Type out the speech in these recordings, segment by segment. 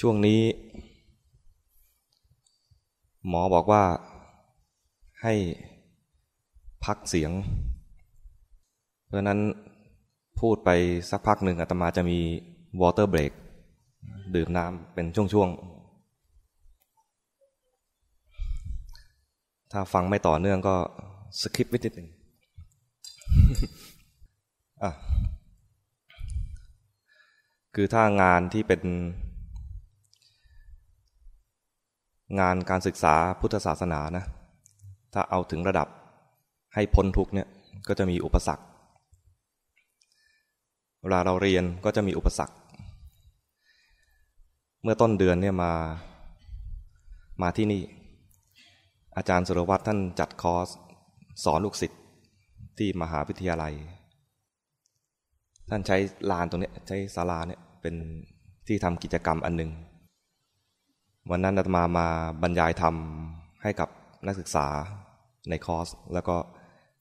ช่วงนี้ หมอบอกว่าให้พักเสียง เพราะนั้นพูดไปสักพักหนึ่งอาตมาจะมีวอเตอร์เบรกดื่มน้ำเป็นช่วงๆ ถ้าฟังไม่ต่อเนื่องก็สคิปไว้นิดหนึ่งคือถ้างานที่เป็น งานการศึกษาพุทธศาสนานะ ถ้าเอาถึงระดับให้พ้นทุกเนี่ยก็จะมีอุปสรรค เวลาเราเรียนก็จะมีอุปสรรค เมื่อต้นเดือนเนี่ยมามาที่นี่ อาจารย์สุรวัตรท่านจัดคอร์สสอนลูกศิษย์ที่มหาวิทยาลัย ท่านใช้ลานตรงนี้ใช้ศาลาเนี่ยเป็นที่ทำกิจกรรมอันหนึ่ง วันนั้นอาตมามาบรรยายธรรมให้กับนักศึกษาในคอร์ส แล้วก็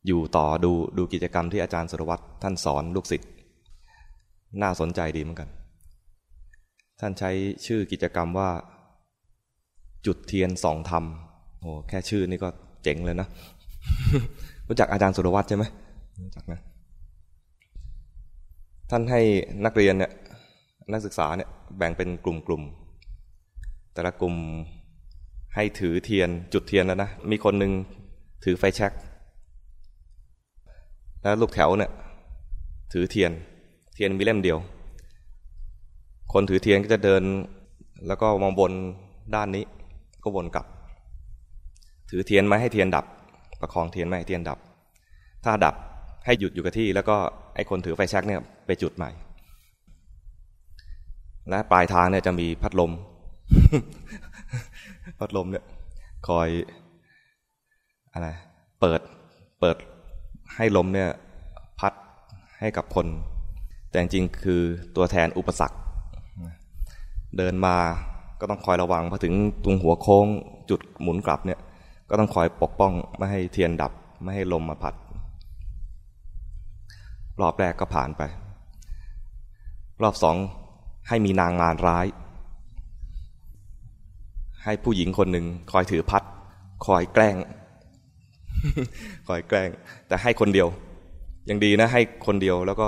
อยู่ต่อดูดูกิจกรรมที่อาจารย์สุรวัตรท่านสอนลูกศิษย์น่าสนใจดีเหมือนกัน ท่านใช้ชื่อกิจกรรมว่า จุดเทียนสองธรรมโอ้แค่ชื่อนี่ก็เจ๋งเลยนะ รู้จักอาจารย์สุรวัตรใช่ไหมรู้จักนะท่านให้นักเรียนเนี่ยนักศึกษาเนี่ยแบ่งเป็นกลุ่มๆ แต่ละกลุ่มให้ถือเทียนจุดเทียนแล้วนะ มีคนหนึ่งถือไฟแช็กแล้วลูกแถวเนี่ยถือเทียน เทียนมีเล่มเดียว คนถือเทียนก็จะเดิน แล้วก็มองบนด้านนี้ ก็วนกลับ ถือเทียนไม่ให้เทียนดับ ประคองเทียนไม่ให้เทียนดับ ถ้าดับให้หยุดอยู่กับที่ แล้วก็ไอ้คนถือไฟแช็กเนี่ยไปจุดใหม่และปลายทางเนี่ยจะมีพัดลม พัดลมเนี่ย คอยอะไร เปิด เปิดให้ลมเนี่ย พัดให้กับคน แต่จริงคือตัวแทนอุปสรรค เดินมาก็ต้องคอยระวังพอถึงตรงหัวโค้งจุดหมุนกลับเนี่ย ก็ต้องคอยปกป้องไม่ให้เทียนดับ ไม่ให้ลมมาพัด รอบแรกก็ผ่านไป รอบสองให้มีนางงานร้าย ให้ผู้หญิงคนหนึ่งคอยถือพัด คอยแกล้ง คอยแกล้ง แต่ให้คนเดียว ยังดีนะ ให้คนเดียวแล้วก็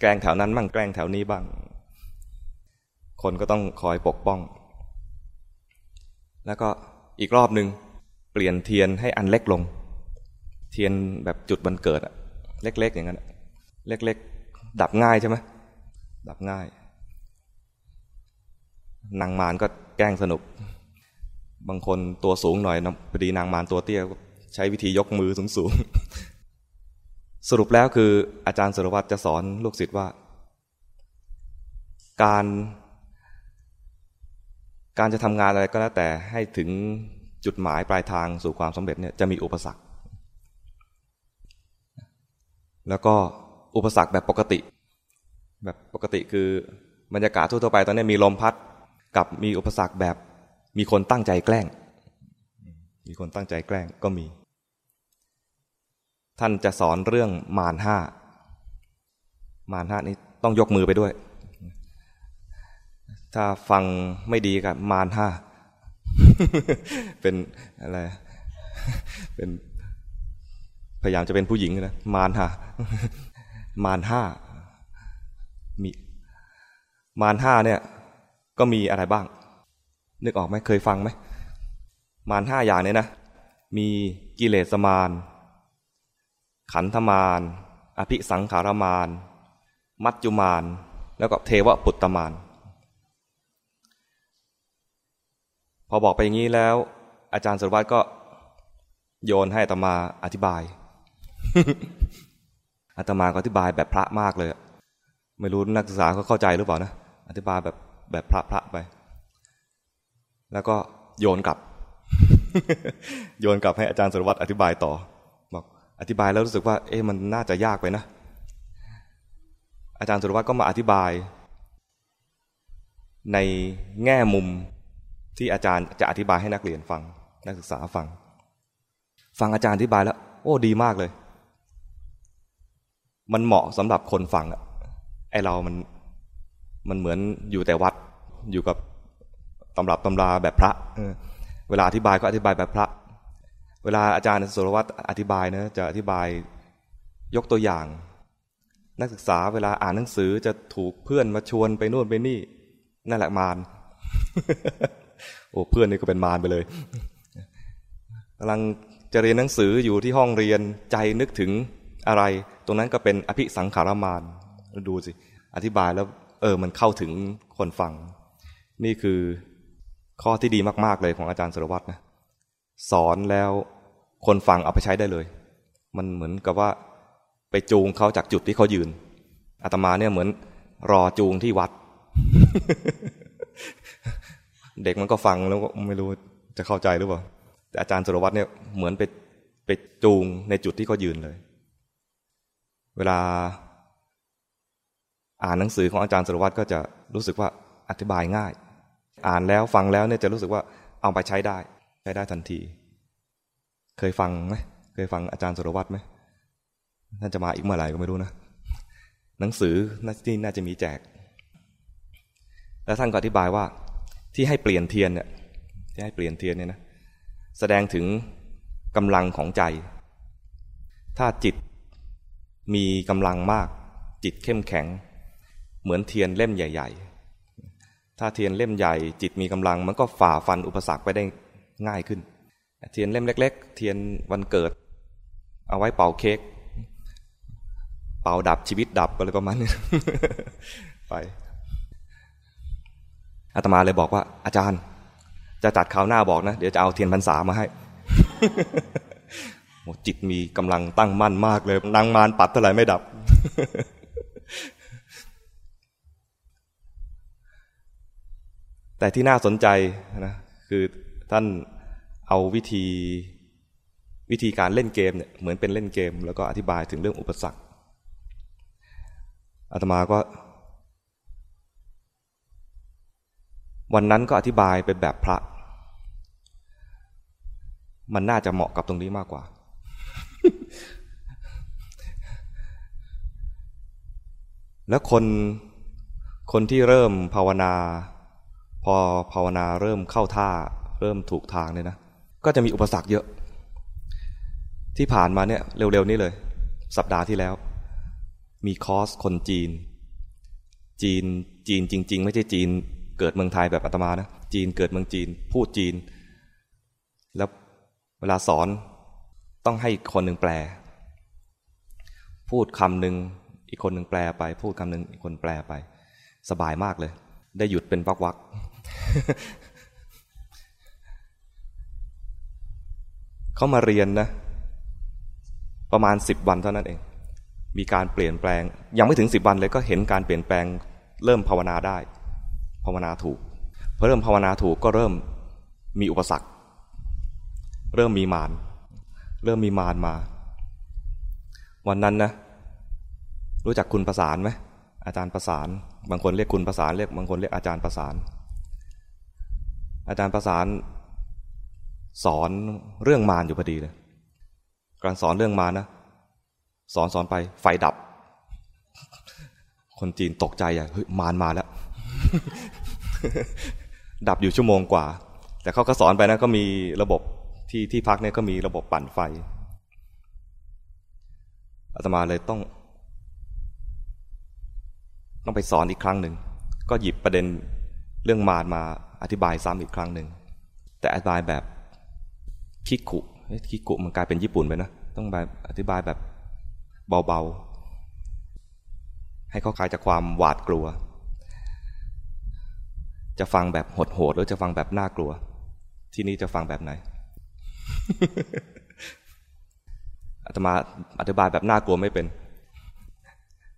แกล้งแถวนั้นบ้างแกล้งแถวนี้บ้าง คนก็ต้องคอยปกป้อง แล้วก็อีกรอบหนึ่งเปลี่ยนเทียนให้อันเล็กลง เทียนแบบจุดบันเกิดเล็ก ๆ อย่างนั้นเล็ก ๆ ดับง่ายใช่ไหมดับง่ายนางมารก็แกล้งสนุก บางคนตัวสูงหน่อยพอดีนางมารตัวเตี้ยใช้วิธียกมือสูงสูงสรุปแล้วคืออาจารย์สุรวัตรจะสอนลูกศิษย์ว่า การ การจะทำงานอะไรก็แล้วแต่ให้ถึงจุดหมายปลายทางสู่ความสำเร็จเนี่ยจะมีอุปสรรค แล้วก็อุปสรรคแบบปกติ แบบปกติคือบรรยากาศทั่วไปตอนนี้มีลมพัดกับมีอุปสรรคแบบ มีคนตั้งใจแกล้ง มีคนตั้งใจแกล้งก็มี ท่านจะสอนเรื่องมารห้ามารห้านี้ต้องยกมือไปด้วย ถ้าฟังไม่ดีกับมารห้าเป็นอะไรเป็นพยายามจะเป็นผู้หญิงนะมารห้ามารห้ามีมารห้าเนี่ย ก็มีอะไรบ้าง นึกออกไหมเคยฟังไหมมารห้าอย่างเนี้นะ มีกิเลสมารขันธมารอภิสังขารมารมัจจุมารแล้วก็เทวปุตตมารพอบอกไปอย่างนี้แล้ว อาจารย์สุรวัตรก็โยนให้อาตมาอธิบายอาตมาก็อธิบายแบบพระมากเลย ไม่รู้นักศึกษาเขาเข้าใจหรือเปล่านะ อธิบายแบบแบบพระพระไป แล้วก็โยนกลับ โยนกลับให้อาจารย์สุรวัตรอธิบายต่อบอกอธิบายแล้วรู้สึกว่า เอ๊ะมันน่าจะยากไปนะ อาจารย์สุรวัตรก็มาอธิบาย ในแง่มุมที่อาจารย์จะอธิบายให้นักเรียนฟัง นักศึกษาฟัง ฟังอาจารย์อธิบายแล้ว โอ้ดีมากเลย มันเหมาะสำหรับคนฟังอะไอเรามันมันเหมือนอยู่แต่วัดอยู่กับ ตำรับตำราแบบพระเวลาอธิบายก็อธิบายแบบพระ เวลาอาจารย์สุรวัตรอธิบายนะจะอธิบายยกตัวอย่าง นักศึกษาเวลาอ่านหนังสือจะถูกเพื่อนมาชวนไปนู่นไปนี่นั่นแหละมารโอ้เพื่อนนี่ก็เป็นมารไปเลยกำลังจะเรียนหนังสืออยู่ที่ห้องเรียนใจนึกถึงอะไร ตรงนั้นก็เป็นอภิสังขารมานดูสิ อธิบายแล้ว เออมันเข้าถึงคนฟัง นี่คือ ข้อที่ดีมากๆเลยของอาจารย์สุรวัตรนะสอนแล้วคนฟังเอาไปใช้ได้เลย มันเหมือนกับว่าไปจูงเขาจากจุดที่เขายืนอาตมาเนี่ยเหมือนรอจูงที่วัด เด็กมันก็ฟังแล้วก็ไม่รู้จะเข้าใจหรือเปล่าแต่อาจารย์สุรวัตรเนี่ยเหมือนไปไปจูงในจุดที่เขายืนเลย เวลา อ่านหนังสือของอาจารย์สุรวัตรก็จะรู้สึกว่าอธิบายง่าย อ่านแล้วฟังแล้วเนี่ยจะรู้สึกว่าเอาไปใช้ได้ ใช้ได้ทันที เคยฟังไหมเคยฟังอาจารย์สุรวัตรไหมน่าจะมาอีกเมื่อไหร่ก็ไม่รู้นะหนังสือที่น่าจะมีแจก แล้วท่านก็อธิบายว่าที่ให้เปลี่ยนเทียนเนี่ยที่ให้เปลี่ยนเทียนเนี่ยนะแสดงถึงกำลังของใจ ถ้าจิตมีกำลังมาก จิตเข้มแข็ง เหมือนเทียนเล่มใหญ่ ๆ ถ้าเทียนเล่มใหญ่จิตมีกำลัง มันก็ฝ่าฟันอุปสรรคไปได้ง่ายขึ้น เทียนเล่มเล็ก ๆ เทียนวันเกิด เอาไว้เป่าเค้กเป่าดับชีวิตดับอะไรประมาณนี้ไปอาตมาเลยบอกว่า อาจารย์ จะจัดคราวหน้าบอกนะ เดี๋ยวจะเอาเทียนพรรษามาให้จิตมีกำลังตั้งมั่นมากเลยนางมารปัดเท่าไหร่ไม่ดับ แต่ที่น่าสนใจนะคือท่านเอาวิธีวิธีการเล่นเกมเนี่ยเหมือนเป็นเล่นเกม แล้วก็อธิบายถึงเรื่องอุปสรรคอาตมาก็ วันนั้นก็อธิบายเป็นแบบพระ มันน่าจะเหมาะกับตรงนี้มากกว่า แล้วคนคนที่เริ่มภาวนา พอภาวนาเริ่มเข้าท่า เริ่มถูกทางเนี่ยนะ ก็จะมีอุปสรรคเยอะ ที่ผ่านมาเนี่ยเร็วๆนี้เลย สัปดาห์ที่แล้ว มีคอร์สคนจีน จีนจีนจริง ๆ ไม่ใช่จีน เกิดเมืองไทยแบบอาตมานะจีนเกิดเมืองจีน พูดจีน แล้วเวลาสอนต้องให้คนหนึ่งแปล พูดคำหนึ่งอีกคนหนึ่งแปลไป พูดคำหนึ่งอีกคนแปลไป สบายมากเลย ได้หยุดเป็นวักวักเขามาเรียนนะ ประมาณสิบวันเท่านั้นเอง มีการเปลี่ยนแปลง ยังไม่ถึงสิบวันเลยก็เห็นการเปลี่ยนแปลง เริ่มภาวนาได้ ภาวนาถูกพอเริ่มภาวนาถูกก็เริ่มมีอุปสรรค เริ่มมีมารเริ่มมีมารมา วันนั้นนะ รู้จักคุณประสานไหมอาจารย์ประสาน บางคนเรียกคุณประสานเรียกบางคนเรียกอาจารย์ประสาน อาจารย์ประสาน สอนเรื่องมารอยู่พอดีเลยการสอนเรื่องมารนะ สอนสอนไปไฟดับ คนจีนตกใจอะเฮ้ยมารมาแล้ว ดับอยู่ชั่วโมงกว่า แต่เขาก็สอนไปนะก็มีระบบที่ที่พักเนี่ยก็มีระบบปั่นไฟอาตมาเลยต้อง ต้องไปสอนอีกครั้งหนึ่ง ก็หยิบประเด็นเรื่องมารมาอธิบายซ้ำอีกครั้งหนึ่ง แต่อธิบายแบบคิกุคิกุมันกลายเป็นญี่ปุ่นไปนะ ต้องแบบอธิบายแบบเบาๆ ให้เขาคลายจากความหวาดกลัว จะฟังแบบโหดๆหรือจะฟังแบบน่ากลัว ที่นี่จะฟังแบบไหนอาตมาอธิบายแบบน่ากลัวไม่เป็น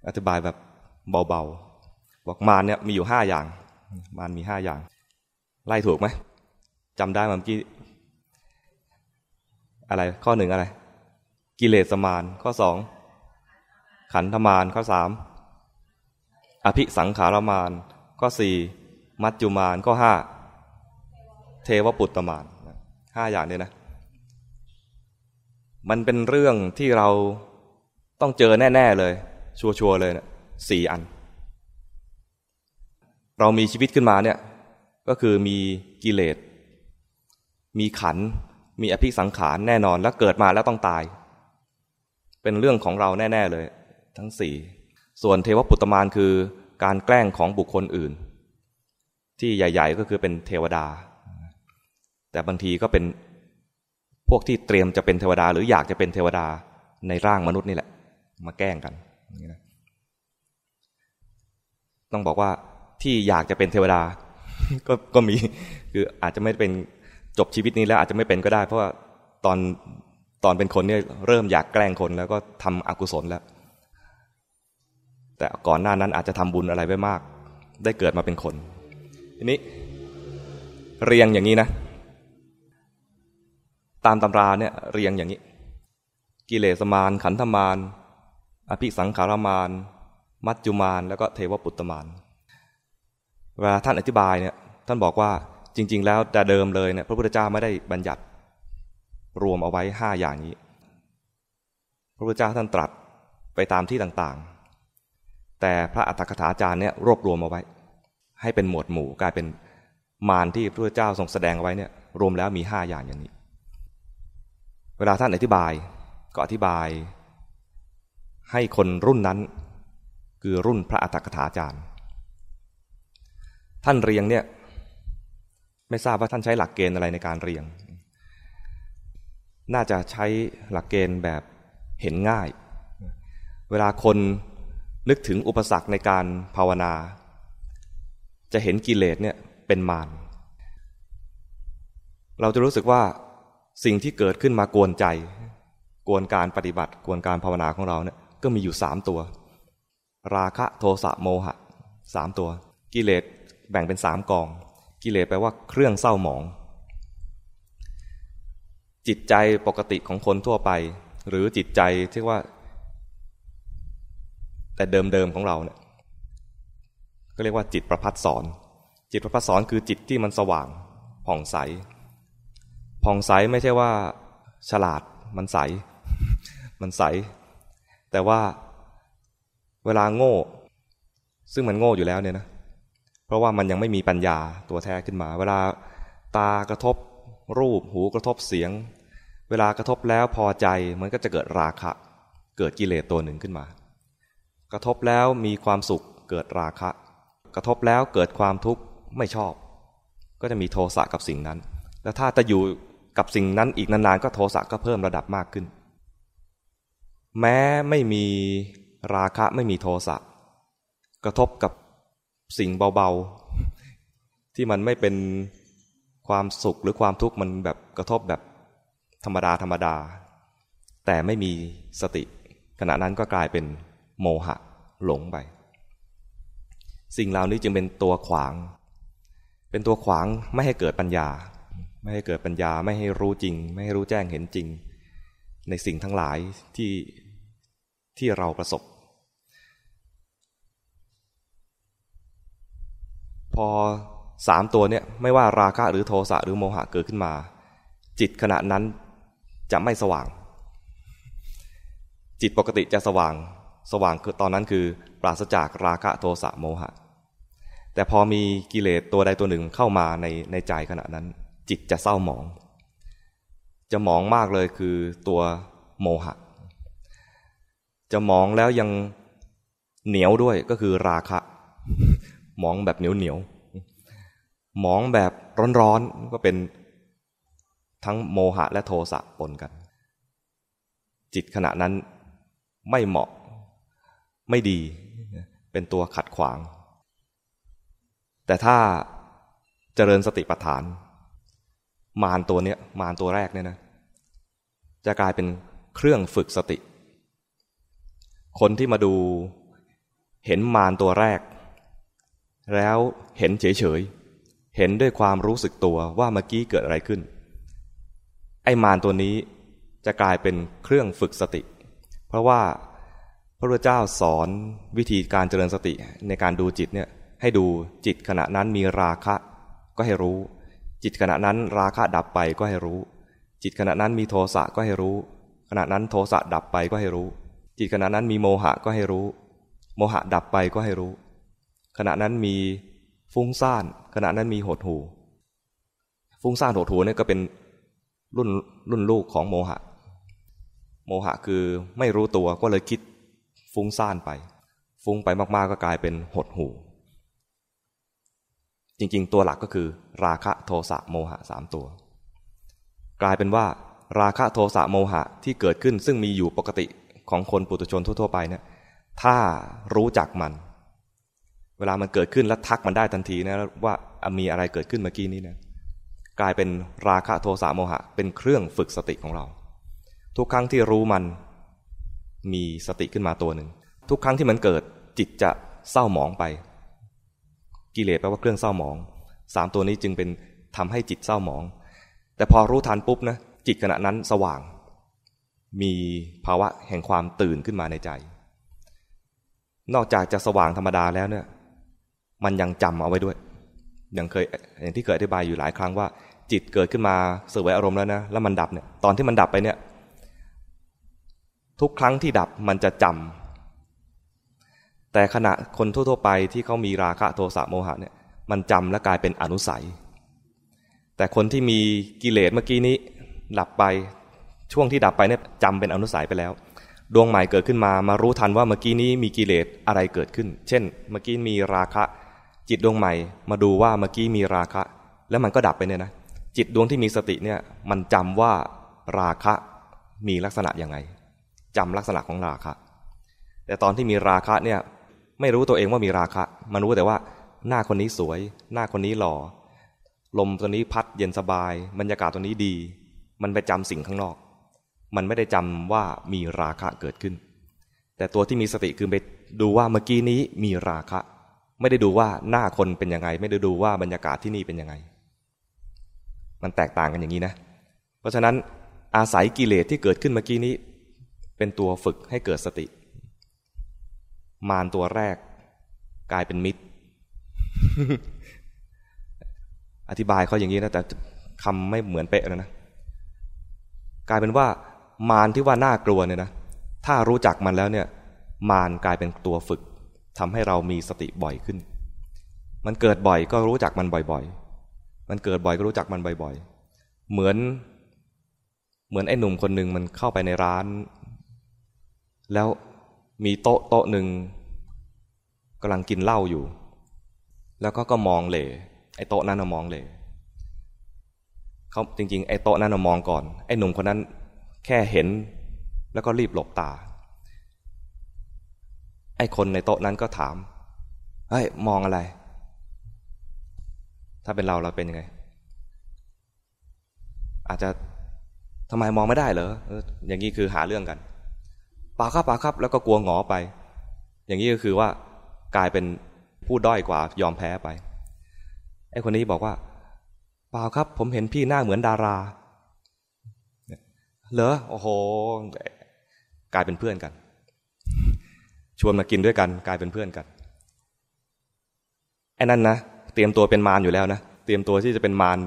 อธิบายแบบ เบาๆ บอกมารเนี่ยมีอยู่ห้าอย่าง มารมีห้าอย่าง ไล่ถูกไหมจำได้เมื่อกี้ อะไรข้อหนึ่งอะไร กิเลสมารข้อสองขันธมารข้อสามอภิสังขารมารข้อสี่มัจจุมารข้อห้าเทวปุตตมารห้าอย่างนี้นะ มันเป็นเรื่องที่เราต้องเจอแน่ ๆ เลย ชัวร์ๆเลยเนะี่ย สี่อัน เรามีชีวิตขึ้นมาเนี่ย ก็คือมีกิเลส มีขัน มีอภิสังขารแน่นอน แล้วเกิดมาแล้วต้องตาย เป็นเรื่องของเราแน่ ๆเลย ทั้งสี่ ส่วนเทวปุตตมานคือการแกล้งของบุคคลอื่น ที่ใหญ่ ๆ ก็คือเป็นเทวดา แต่บางทีก็เป็นพวกที่เตรียมจะเป็นเทวดา หรืออยากจะเป็นเทวดาในร่างมนุษย์นี่แหละ มาแกล้งกัน ต้องบอกว่าที่อยากจะเป็นเทวดา ก็ก็มีคืออาจจะไม่เป็นจบชีวิตนี้แล้วอาจจะไม่เป็นก็ได้ เพราะว่าตอนตอนเป็นคนเนี่ยเริ่มอยากแกล้งคนแล้วก็ทำอกุศลแล้ว แต่ก่อนหน้านั้นอาจจะทำบุญอะไรไว้มาก ได้เกิดมาเป็นคนทีนี้ เรียงอย่างนี้นะ ตามตำราเนี่ยเรียงอย่างนี้ กิเลสมารขันธมารอภิสังขารมาร มัจจุมารแล้วก็เทวปุตตมารเวลาท่านอธิบายเนี่ยท่านบอกว่าจริง ๆ แล้วแต่เดิมเลยเนี่ยพระพุทธเจ้าไม่ได้บัญญัติรวมเอาไว้ห้าอย่างนี้ พระพุทธเจ้าท่านตรัสไปตามที่ต่างๆ แต่พระอัตถกถาจารย์เนี่ยรวบรวมเอาไว้ ให้เป็นหมวดหมู่กลายเป็นมารที่พระพุทธเจ้าทรงแสดงเอาไว้เนี่ยรวมแล้วมีห้าอย่างอย่างนี้ เวลาท่านอธิบายก็อธิบายให้คนรุ่นนั้น คือรุ่นพระอัตถกถาจารย์ ท่านเรียงเนี่ยไม่ทราบว่าท่านใช้หลักเกณฑ์อะไรในการเรียง น่าจะใช้หลักเกณฑ์แบบเห็นง่าย เวลาคนนึกถึงอุปสรรคในการภาวนา จะเห็นกิเลสเนี่ยเป็นมาร เราจะรู้สึกว่าสิ่งที่เกิดขึ้นมากวนใจ กวนการปฏิบัติ กวนการภาวนาของเราเนี่ยก็มีอยู่สามตัว ราคะโทสะโมหะสามตัว กิเลสแบ่งเป็นสามกอง กิเลสแปลว่าเครื่องเศร้าหมอง จิตใจปกติของคนทั่วไป หรือจิตใจที่ว่า แต่เดิมๆของเราเนี่ยก็เรียกว่าจิตประพัดสอน จิตประพัดสอนคือจิตที่มันสว่างผ่องใส ผ่องใสไม่ใช่ว่า ฉลาดมันใส มันใส แต่ว่า เวลาโง่ ซึ่งมันโง่อยู่แล้วเนี่ยนะ เพราะว่ามันยังไม่มีปัญญาตัวแท้ขึ้นมา เวลาตากระทบรูปหูกระทบเสียง เวลากระทบแล้วพอใจมันก็จะเกิดราคะ เกิดกิเลสตัวหนึ่งขึ้นมา กระทบแล้วมีความสุขเกิดราคะ กระทบแล้วเกิดความทุกข์ไม่ชอบ ก็จะมีโทสะกับสิ่งนั้น แล้วถ้าจะอยู่กับสิ่งนั้นอีกนานๆ ก็โทสะก็เพิ่มระดับมากขึ้น แม้ไม่มี ราคะไม่มีโทสะกระทบกับสิ่งเบาๆ ที่มันไม่เป็นความสุขหรือความทุกข์มันแบบกระทบแบบธรรมดาธรรมดา แต่ไม่มีสติ ขณะนั้นก็กลายเป็นโมหะหลงไป สิ่งเหล่านี้จึงเป็นตัวขวาง เป็นตัวขวางไม่ให้เกิดปัญญา ไม่ให้เกิดปัญญาไม่ให้รู้จริง ไม่ให้รู้แจ้งเห็นจริง ในสิ่งทั้งหลายที่ ที่เราประสบ พอสามตัวเนี่ยไม่ว่าราคะหรือโทสะหรือโมหะเกิดขึ้นมา จิตขณะนั้นจะไม่สว่าง จิตปกติจะสว่างสว่างคือตอนนั้นคือ ปราศจากราคะโทสะโมหะ แต่พอมีกิเลสตัวใดตัวหนึ่งเข้ามาในในใจขณะนั้น จิตจะเศร้าหมอง จะหมองมากเลยคือตัวโมหะ จะมองแล้วยังเหนียวด้วยก็คือราคะ มองแบบเหนียวเหนียวมองแบบร้อนๆก็เป็นทั้งโมหะและโทสะปนกัน จิตขณะนั้นไม่เหมาะ ไม่ดี เป็นตัวขัดขวาง แต่ถ้าเจริญสติปัฏฐาน มารตัวเนี้ยมารตัวแรกเนี่ยนะ จะกลายเป็นเครื่องฝึกสติ คนที่มาดูเห็นมารตัวแรก แล้วเห็นเฉยๆเห็นด้วยความรู้สึกตัวว่าเมื่อกี้เกิดอะไรขึ้น ไอ้มารตัวนี้จะกลายเป็นเครื่องฝึกสติ เพราะว่าพระพุทธเจ้าสอนวิธีการเจริญสติในการดูจิตเนี่ยให้ดูจิตขณะนั้นมีราคะก็ให้รู้ จิตขณะนั้นราคะดับไปก็ให้รู้ จิตขณะนั้นมีโทสะก็ให้รู้ ขณะนั้นโทสะดับไปก็ให้รู้ จิตขณะนั้นมีโมหะก็ให้รู้ โมหะดับไปก็ให้รู้ ขณะนั้นมีฟุ้งซ่าน ขณะนั้นมีหดหู ฟุ้งซ่านหดหูเนี่ยก็เป็นรุ่นรุ่นลูกของโมหะ โมหะคือไม่รู้ตัวก็เลยคิดฟุ้งซ่านไป ฟุ้งไปมากๆก็กลายเป็นหดหู จริงๆ ตัวหลักก็คือ ราคะโทสะโมหะสามตัว กลายเป็นว่า ราคะโทสะโมหะที่เกิดขึ้นซึ่งมีอยู่ปกติ ของคนปุถุชนทั่วๆไปเนี่ยถ้ารู้จักมัน เวลามันเกิดขึ้นแล้วทักมันได้ทันทีนะว่ามีอะไรเกิดขึ้นเมื่อกี้นี้นะกลายเป็นราคะโทสะโมหะ เป็นเครื่องฝึกสติของเรา ทุกครั้งที่รู้มันมีสติขึ้นมาตัวหนึ่ง ทุกครั้งที่มันเกิดจิตจะเศร้าหมองไป กิเลสแปลว่าเครื่องเศร้าหมองสามตัวนี้จึงเป็นทำให้จิตเศร้าหมอง แต่พอรู้ทันปุ๊บนะจิตขณะนั้นสว่าง มีภาวะแห่งความตื่นขึ้นมาในใจ นอกจากจะสว่างธรรมดาแล้วเนี่ย มันยังจำเอาไว้ด้วย อย่างเคยอย่างที่เคยอธิบายอยู่หลายครั้งว่า จิตเกิดขึ้นมาเสวยอารมณ์แล้วนะ แล้วมันดับเนี่ย ตอนที่มันดับไปเนี่ย ทุกครั้งที่ดับมันจะจำ แต่ขณะคนทั่วๆไปที่เขามีราคะโทสะโมหะเนี่ย มันจำและกลายเป็นอนุสัย แต่คนที่มีกิเลสเมื่อกี้นี้ดับไป ช่วงที่ดับไปเนี่ยจำเป็นอนุสัยไปแล้ว ดวงใหม่เกิดขึ้นมามารู้ทันว่าเมื่อกี้นี้มีกิเลสอะไรเกิดขึ้น เช่น เมื่อกี้มีราคะ จิตดวงใหม่ มาดูว่าเมื่อกี้มีราคะ แล้วมันก็ดับไปเนี่ยนะจิตดวงที่มีสติเนี่ยมันจำว่าราคะมีลักษณะยังไงจำลักษณะของราคะ แต่ตอนที่มีราคะเนี่ยไม่รู้ตัวเองว่ามีราคะ มันรู้แต่ว่าหน้าคนนี้สวย หน้าคนนี้หล่อลมตัวนี้พัดเย็นสบาย บรรยากาศตัวนี้ดี มันไปจำสิ่งข้างนอก มันไม่ได้จำว่ามีราคะเกิดขึ้น แต่ตัวที่มีสติคือไปดูว่าเมื่อกี้นี้มีราคะ ไม่ได้ดูว่าหน้าคนเป็นยังไง ไม่ได้ดูว่าบรรยากาศที่นี่เป็นยังไง มันแตกต่างกันอย่างนี้นะ เพราะฉะนั้นอาศัยกิเลสที่เกิดขึ้นเมื่อกี้นี้ เป็นตัวฝึกให้เกิดสติ มารตัวแรก กลายเป็นมิตร อธิบายเขาอย่างนี้นะแต่คำไม่เหมือนเป๊ะนะนะ กลายเป็นว่า มารที่ว่าน่ากลัวเนี่ยนะถ้ารู้จักมันแล้วเนี่ย มารกลายเป็นตัวฝึกทำให้เรามีสติบ่อยขึ้น มันเกิดบ่อยก็รู้จักมันบ่อยๆ มันเกิดบ่อยก็รู้จักมันบ่อยๆ เหมือน เหมือนไอ้หนุ่มคนหนึ่งมันเข้าไปในร้าน แล้วมีโต๊ะโต๊ะหนึ่งกำลังกินเหล้าอยู่ แล้วก็ก็มองเหล่ไอ้โต๊ะนั้นมองเหล่เขาจริง ๆ ไอ้โต๊ะนั้นมองก่อน ไอ้หนุ่มคนนั้น แค่เห็นแล้วก็รีบหลบตา ไอ้คนในโต๊ะนั้นก็ถาม เฮ้ย มองอะไร ถ้าเป็นเราเราเป็นยังไง อาจจะทำไมมองไม่ได้เหรอ อย่างนี้คือหาเรื่องกันปาครับปาครับ แล้วก็กลัวหงอไป อย่างนี้ก็คือว่ากลายเป็นผู้ด้อยกว่ายอมแพ้ไป ไอ้คนนี้บอกว่าเปล่าครับ ผมเห็นพี่หน้าเหมือนดารา เหรอโอ้โหกลายเป็นเพื่อนกัน ชวนมากินด้วยกัน กลายเป็นเพื่อนกันไอ้นั่นนะเตรียมตัวเป็นมารอยู่แล้วนะเตรียมตัวที่จะเป็นมาร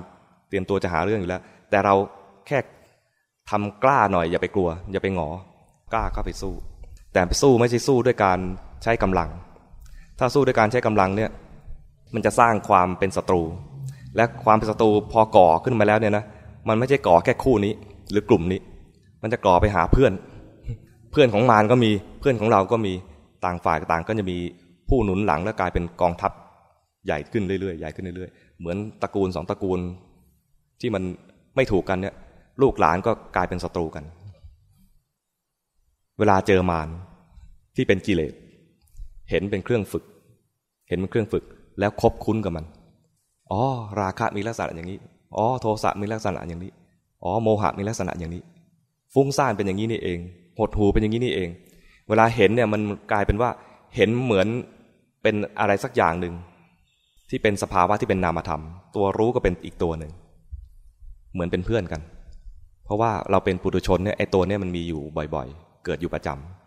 เตรียมตัวจะหาเรื่องอยู่แล้ว แต่เราแค่ทำกล้าหน่อย อย่าไปกลัว อย่าไปหงอกล้าเข้าไปสู้ แต่ไปสู้ไม่ใช่สู้ด้วยการใช้กำลัง ถ้าสู้ด้วยการใช้กำลังเนี่ย มันจะสร้างความเป็นศัตรู และความเป็นศัตรูพอก่อขึ้นมาแล้วเนี่ยนะมันไม่ใช่ก่อแค่คู่นี้ หรือกลุ่มนี้ มันจะก่อไปหาเพื่อน เพื่อนของมารก็มีเพื่อนของเราก็มีต่างฝ่ายต่างก็จะมีผู้หนุนหลังและกลายเป็นกองทัพใหญ่ขึ้นเรื่อยๆใหญ่ขึ้นเรื่อยๆ เหมือนตระกูลสองตระกูล ที่มันไม่ถูกกันเนี่ยลูกหลานก็กลายเป็นศัตรูกัน เวลาเจอมารที่เป็นกิเลสเห็นเป็นเครื่องฝึก เห็นเป็นเครื่องฝึก แล้วคบคุ้นกับมันอ๋อราคะมีลักษณะอย่างนี้อ๋อโทสะมีลักษณะอย่างนี้อ๋อโมหะมีลักษณะอย่างนี้ ฟุ้งซ่านเป็นอย่างนี้นี่เอง หดหูเป็นอย่างนี้นี่เอง เวลาเห็นเนี่ยมันกลายเป็นว่าเห็นเหมือนเป็นอะไรสักอย่างหนึ่งที่เป็นสภาวะที่เป็นนามธรรม ตัวรู้ก็เป็นอีกตัวหนึ่ง เหมือนเป็นเพื่อนกัน เพราะว่าเราเป็นปุถุชนเนี่ยไอ้ตัวเนี่ยมันมีอยู่บ่อยๆ เกิดอยู่ประจำ